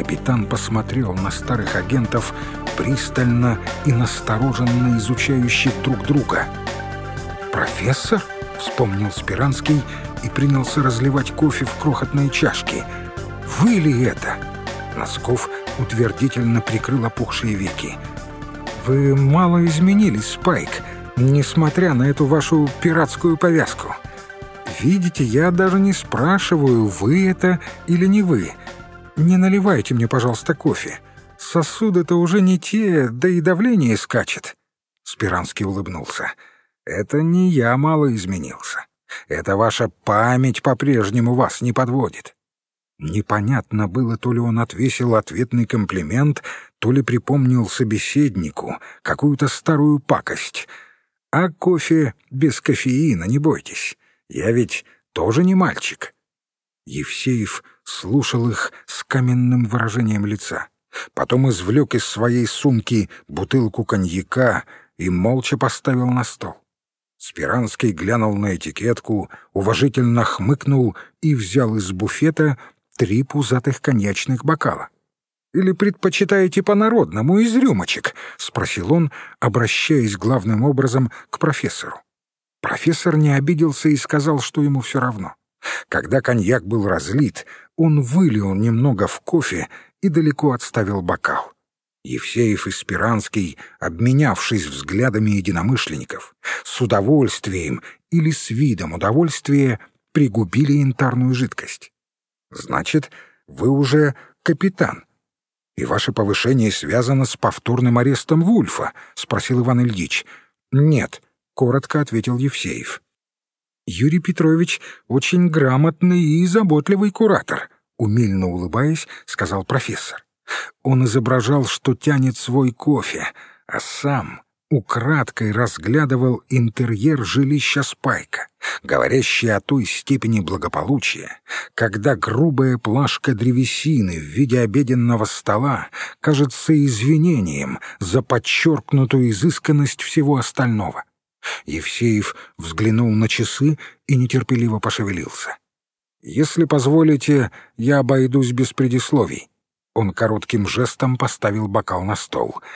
Капитан посмотрел на старых агентов пристально и настороженно изучающих друг друга. «Профессор?» — вспомнил Спиранский и принялся разливать кофе в крохотные чашки. «Вы ли это?» Носков утвердительно прикрыл опухшие веки. «Вы мало изменились, Спайк, несмотря на эту вашу пиратскую повязку. Видите, я даже не спрашиваю, вы это или не вы. Не наливайте мне, пожалуйста, кофе. Сосуды-то уже не те, да и давление скачет». Спиранский улыбнулся. «Это не я мало изменился. Это ваша память по-прежнему вас не подводит. Непонятно было, то ли он отвесил ответный комплимент, то ли припомнил собеседнику какую-то старую пакость. А кофе без кофеина, не бойтесь. Я ведь тоже не мальчик. Евсеев слушал их с каменным выражением лица. Потом извлек из своей сумки бутылку коньяка и молча поставил на стол. Спиранский глянул на этикетку, уважительно хмыкнул и взял из буфета три пузатых коньячных бокала. «Или предпочитаете по-народному, из рюмочек?» — спросил он, обращаясь главным образом к профессору. Профессор не обиделся и сказал, что ему все равно. Когда коньяк был разлит, он вылил немного в кофе и далеко отставил бокал. Евсеев и Спиранский, обменявшись взглядами единомышленников, с удовольствием или с видом удовольствия пригубили янтарную жидкость. Значит, вы уже капитан. И ваше повышение связано с повторным арестом Вульфа? спросил Иван Ильич. Нет, коротко ответил Евсеев. Юрий Петрович очень грамотный и заботливый куратор, умильно улыбаясь, сказал профессор. Он изображал, что тянет свой кофе, а сам украдкой разглядывал интерьер жилища Спайка, говорящий о той степени благополучия, когда грубая плашка древесины в виде обеденного стола кажется извинением за подчеркнутую изысканность всего остального. Евсеев взглянул на часы и нетерпеливо пошевелился. «Если позволите, я обойдусь без предисловий». Он коротким жестом поставил бокал на стол —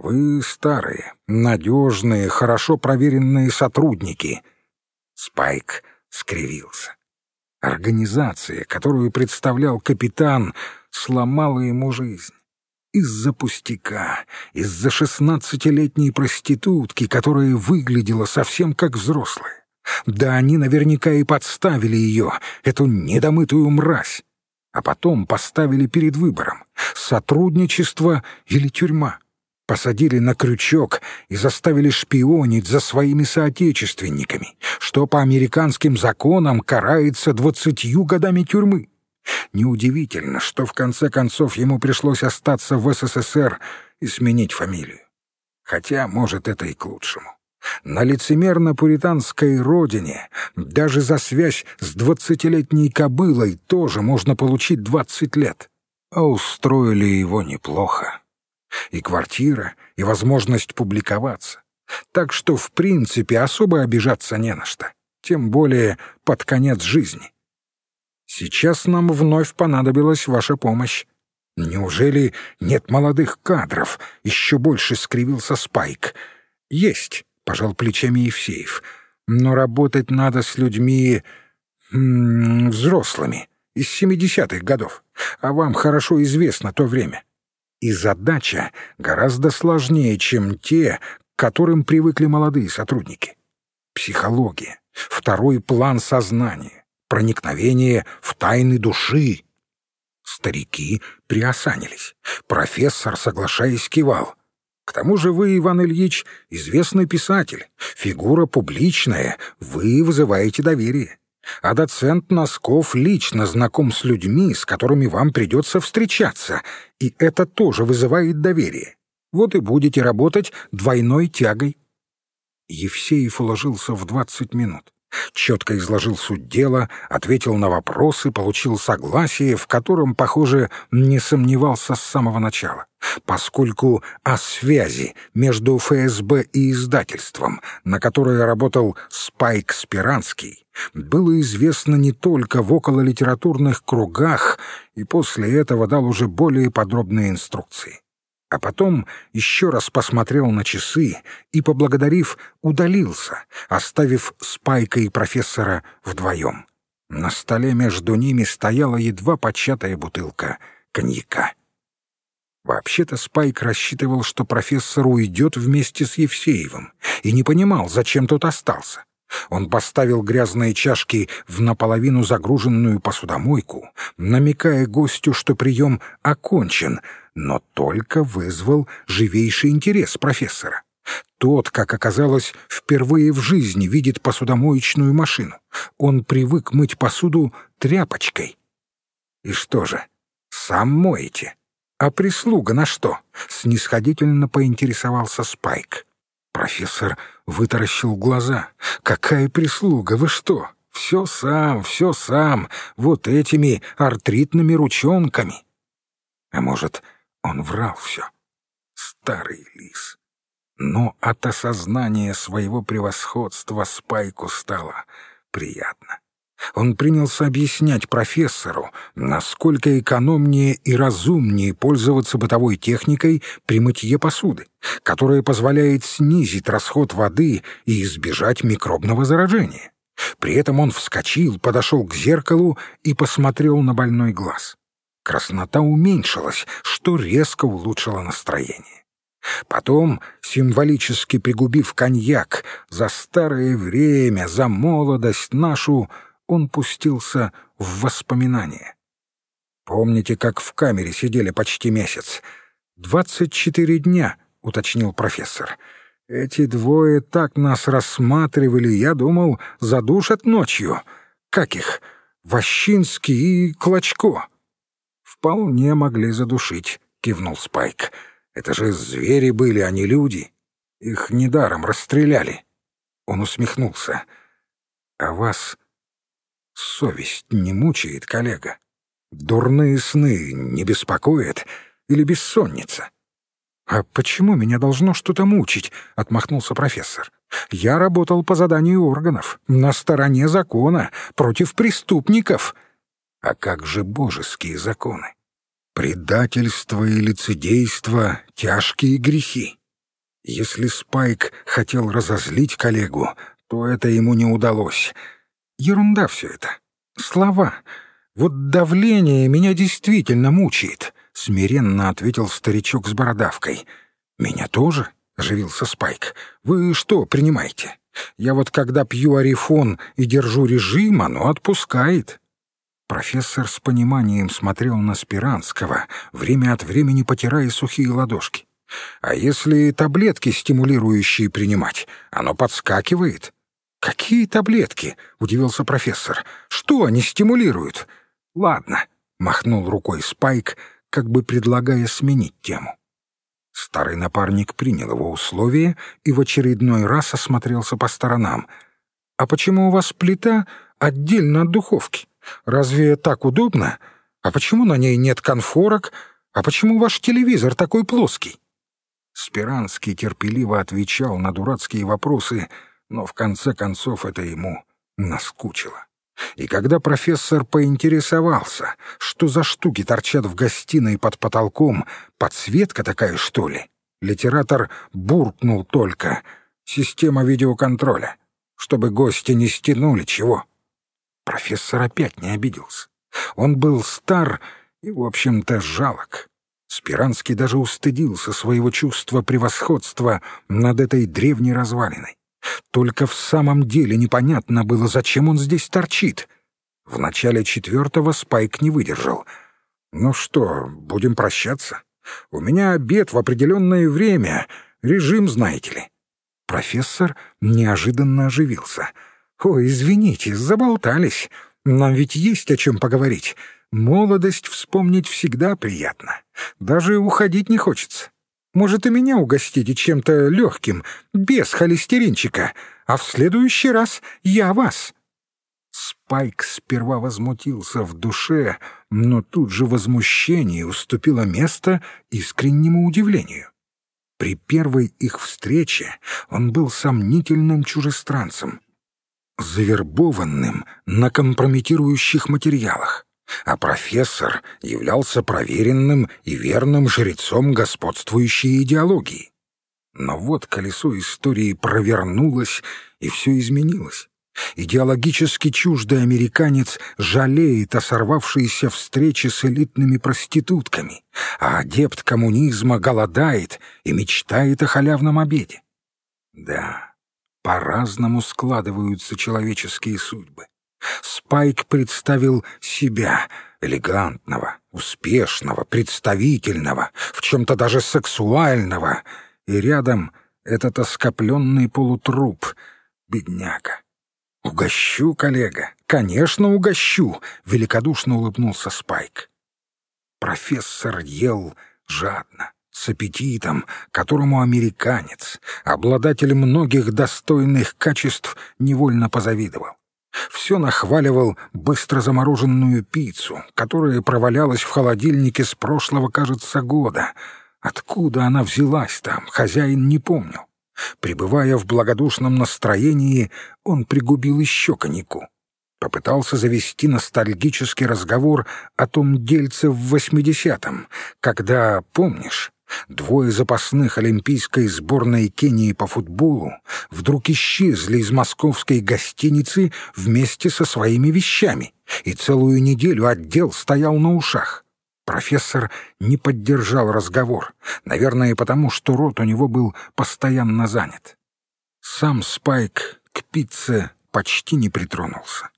вы старые, надежные, хорошо проверенные сотрудники. Спайк скривился. Организация, которую представлял капитан, сломала ему жизнь. Из-за пустяка, из-за шестнадцатилетней проститутки, которая выглядела совсем как взрослая. Да они наверняка и подставили ее, эту недомытую мразь. А потом поставили перед выбором — сотрудничество или тюрьма посадили на крючок и заставили шпионить за своими соотечественниками, что по американским законам карается двадцатью годами тюрьмы. Неудивительно, что в конце концов ему пришлось остаться в СССР и сменить фамилию. Хотя, может, это и к лучшему. На лицемерно-пуританской родине даже за связь с двадцатилетней кобылой тоже можно получить двадцать лет. А устроили его неплохо и квартира, и возможность публиковаться. Так что, в принципе, особо обижаться не на что, тем более под конец жизни. Сейчас нам вновь понадобилась ваша помощь. Неужели нет молодых кадров? Еще больше скривился Спайк. Есть, пожал плечами Евсеев. Но работать надо с людьми... Взрослыми, из семидесятых годов. А вам хорошо известно то время. И задача гораздо сложнее, чем те, к которым привыкли молодые сотрудники. Психология, второй план сознания, проникновение в тайны души. Старики приосанились. Профессор, соглашаясь, кивал. К тому же вы, Иван Ильич, известный писатель, фигура публичная, вы вызываете доверие а доцент Носков лично знаком с людьми, с которыми вам придется встречаться, и это тоже вызывает доверие. Вот и будете работать двойной тягой. Евсеев уложился в двадцать минут. Четко изложил суть дела, ответил на вопросы, получил согласие, в котором, похоже, не сомневался с самого начала, поскольку о связи между ФСБ и издательством, на которое работал Спайк Спиранский, было известно не только в окололитературных кругах, и после этого дал уже более подробные инструкции а потом еще раз посмотрел на часы и, поблагодарив, удалился, оставив Спайка и профессора вдвоем. На столе между ними стояла едва початая бутылка коньяка. Вообще-то Спайк рассчитывал, что профессор уйдет вместе с Евсеевым, и не понимал, зачем тот остался. Он поставил грязные чашки в наполовину загруженную посудомойку, намекая гостю, что прием окончен, но только вызвал живейший интерес профессора. Тот, как оказалось, впервые в жизни видит посудомоечную машину. Он привык мыть посуду тряпочкой. И что же, сам моете? А прислуга на что? Снисходительно поинтересовался Спайк. Профессор вытаращил глаза. «Какая прислуга? Вы что? Все сам, все сам, вот этими артритными ручонками». А может, он врал все? Старый лис. Но от осознания своего превосходства Спайку стало приятно. Он принялся объяснять профессору, насколько экономнее и разумнее пользоваться бытовой техникой при мытье посуды, которая позволяет снизить расход воды и избежать микробного заражения. При этом он вскочил, подошел к зеркалу и посмотрел на больной глаз. Краснота уменьшилась, что резко улучшило настроение. Потом, символически пригубив коньяк, за старое время, за молодость нашу, он пустился в воспоминания. «Помните, как в камере сидели почти месяц? Двадцать четыре дня», — уточнил профессор. «Эти двое так нас рассматривали, я думал, задушат ночью. Как их? Ващинский и Клочко». «Вполне могли задушить», — кивнул Спайк. «Это же звери были, а не люди. Их недаром расстреляли». Он усмехнулся. «А вас Совесть не мучает, коллега? Дурные сны не беспокоят? Или бессонница? «А почему меня должно что-то мучить?» — отмахнулся профессор. «Я работал по заданию органов, на стороне закона, против преступников». «А как же божеские законы? Предательство и лицедейство — тяжкие грехи. Если Спайк хотел разозлить коллегу, то это ему не удалось». Ерунда все это. Слова. Вот давление меня действительно мучает, — смиренно ответил старичок с бородавкой. Меня тоже, — оживился Спайк. Вы что принимаете? Я вот когда пью арифон и держу режим, оно отпускает. Профессор с пониманием смотрел на Спиранского, время от времени потирая сухие ладошки. А если таблетки стимулирующие принимать, оно подскакивает. «Какие таблетки?» — удивился профессор. «Что они стимулируют?» «Ладно», — махнул рукой Спайк, как бы предлагая сменить тему. Старый напарник принял его условия и в очередной раз осмотрелся по сторонам. «А почему у вас плита отдельно от духовки? Разве так удобно? А почему на ней нет конфорок? А почему ваш телевизор такой плоский?» Спиранский терпеливо отвечал на дурацкие вопросы — но в конце концов это ему наскучило. И когда профессор поинтересовался, что за штуки торчат в гостиной под потолком, подсветка такая, что ли, литератор буркнул только «система видеоконтроля», чтобы гости не стянули чего. Профессор опять не обиделся. Он был стар и, в общем-то, жалок. Спиранский даже устыдился своего чувства превосходства над этой древней развалиной. Только в самом деле непонятно было, зачем он здесь торчит. В начале четвертого Спайк не выдержал. «Ну что, будем прощаться? У меня обед в определенное время. Режим, знаете ли». Профессор неожиданно оживился. «Ой, извините, заболтались. Нам ведь есть о чем поговорить. Молодость вспомнить всегда приятно. Даже уходить не хочется. Может, и меня угостите чем-то легким, без холестеринчика, а в следующий раз я вас». Спайк сперва возмутился в душе, но тут же возмущение уступило место искреннему удивлению. При первой их встрече он был сомнительным чужестранцем, завербованным на компрометирующих материалах, а профессор являлся проверенным и верным жрецом господствующей идеологии. Но вот колесо истории провернулось, и все изменилось. Идеологически чуждый американец жалеет о сорвавшейся встрече с элитными проститутками, а адепт коммунизма голодает и мечтает о халявном обеде. Да, по-разному складываются человеческие судьбы. Спайк представил себя, элегантного, успешного, представительного, в чем-то даже сексуального, и рядом этот оскопленный полутруп, бедняка. «Угощу, коллега, конечно, угощу!» — великодушно улыбнулся Спайк. Профессор ел жадно, с аппетитом, которому американец, обладатель многих достойных качеств, невольно позавидовал. Все нахваливал быстро замороженную пиццу, которая провалялась в холодильнике с прошлого, кажется, года. Откуда она взялась там, хозяин не помнил. Пребывая в благодушном настроении, он пригубил еще коньяку. Попытался завести ностальгический разговор о том дельце в восьмидесятом, когда, помнишь, двое запасных олимпийской сборной Кении по футболу вдруг исчезли из московской гостиницы вместе со своими вещами, и целую неделю отдел стоял на ушах. Профессор не поддержал разговор, наверное, потому что рот у него был постоянно занят. Сам Спайк к пицце почти не притронулся.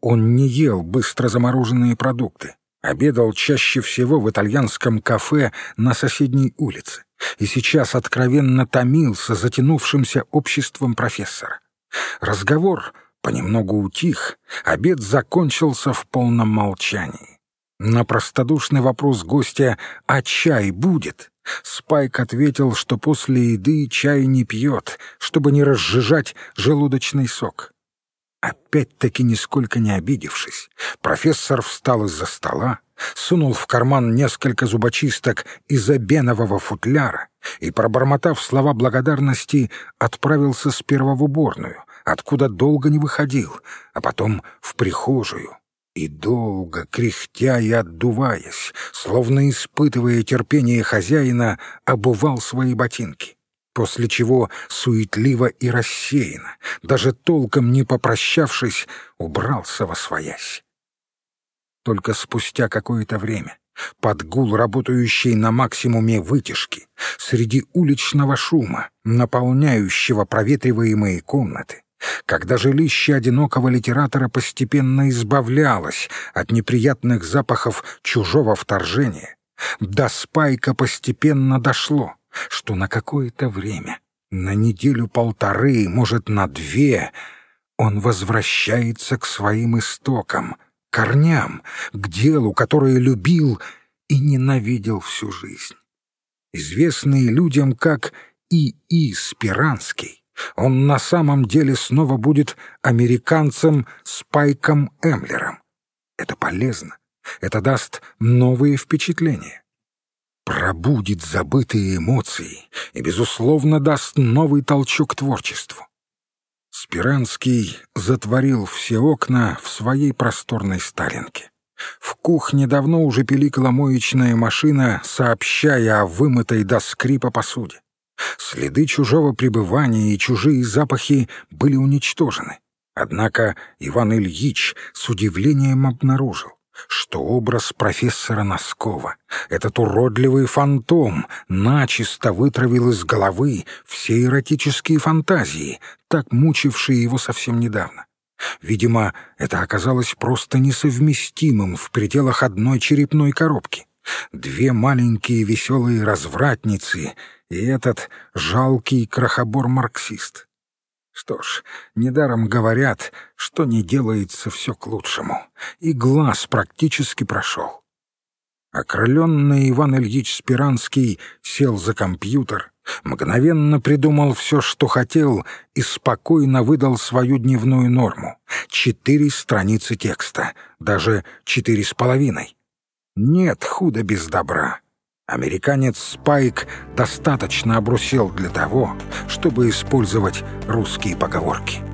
Он не ел быстро замороженные продукты, обедал чаще всего в итальянском кафе на соседней улице и сейчас откровенно томился затянувшимся обществом профессора. Разговор понемногу утих, обед закончился в полном молчании. На простодушный вопрос гостя «А чай будет?» Спайк ответил, что после еды чай не пьет, чтобы не разжижать желудочный сок. Опять-таки, нисколько не обидевшись, профессор встал из-за стола, сунул в карман несколько зубочисток из обенового футляра и, пробормотав слова благодарности, отправился сперва в уборную, откуда долго не выходил, а потом в прихожую, и долго, кряхтя и отдуваясь, словно испытывая терпение хозяина, обувал свои ботинки, после чего суетливо и рассеянно, даже толком не попрощавшись, убрался во своясь. Только спустя какое-то время, под гул работающей на максимуме вытяжки, среди уличного шума, наполняющего проветриваемые комнаты, когда жилище одинокого литератора постепенно избавлялось от неприятных запахов чужого вторжения, до Спайка постепенно дошло, что на какое-то время, на неделю-полторы, может, на две, он возвращается к своим истокам, корням, к делу, которое любил и ненавидел всю жизнь. Известный людям как И.И. Спиранский, он на самом деле снова будет американцем Спайком Эмлером. Это полезно. Это даст новые впечатления. Пробудит забытые эмоции и, безусловно, даст новый толчок творчеству. Спиранский затворил все окна в своей просторной сталинке. В кухне давно уже пиликала моечная машина, сообщая о вымытой до скрипа посуде. Следы чужого пребывания и чужие запахи были уничтожены. Однако Иван Ильич с удивлением обнаружил, что образ профессора Носкова, этот уродливый фантом, начисто вытравил из головы все эротические фантазии, так мучившие его совсем недавно. Видимо, это оказалось просто несовместимым в пределах одной черепной коробки. Две маленькие веселые развратницы и этот жалкий крохобор-марксист. Что ж, недаром говорят, что не делается все к лучшему, и глаз практически прошел. Окрыленный Иван Ильич Спиранский сел за компьютер, мгновенно придумал все, что хотел, и спокойно выдал свою дневную норму. Четыре страницы текста, даже четыре с половиной. Нет худа без добра. Американец Спайк достаточно обрусел для того, чтобы использовать русские поговорки.